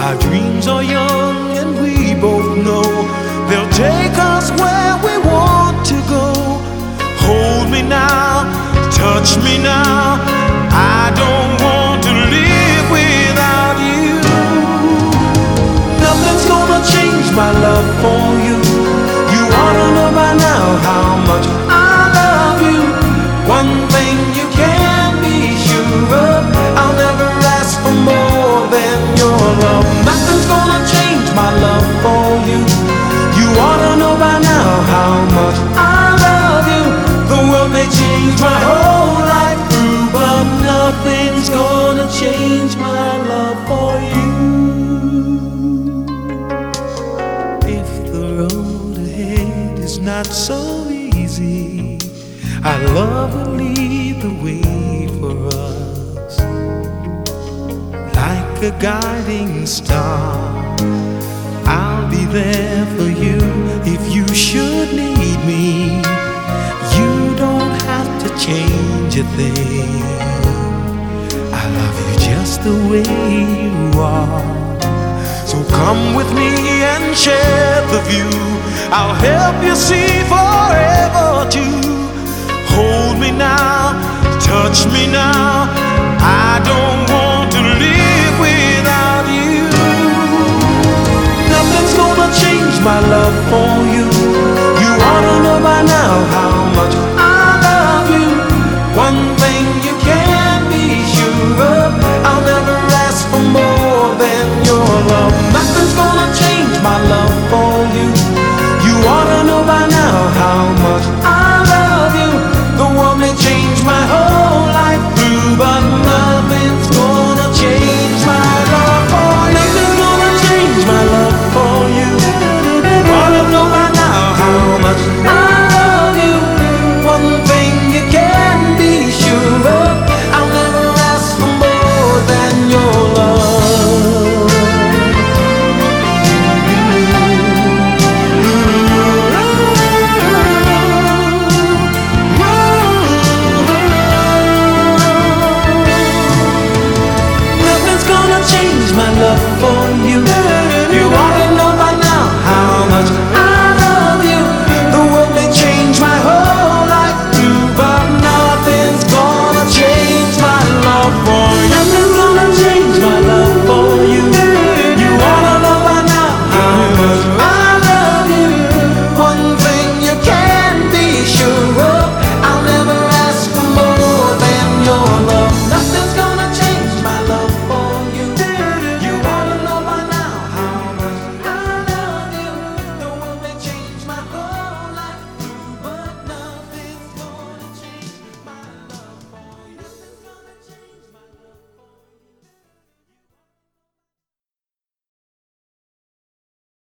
Our dreams are young and we both know they'll take us where we want to go. Hold me now, touch me now. I don't want to live without you. Nothing's gonna change my love for you. May change my whole life through, but nothing's gonna change my love for you. If the road ahead is not so easy, our love will lead the way for us like a guiding star. I'll be there change a thing. I love you just the way you are. So come with me and share the view. I'll help you see forever too. Hold me now, touch me now. I don't want to live without you. Nothing's gonna change my love for you. You ought to know by now how change my love for you.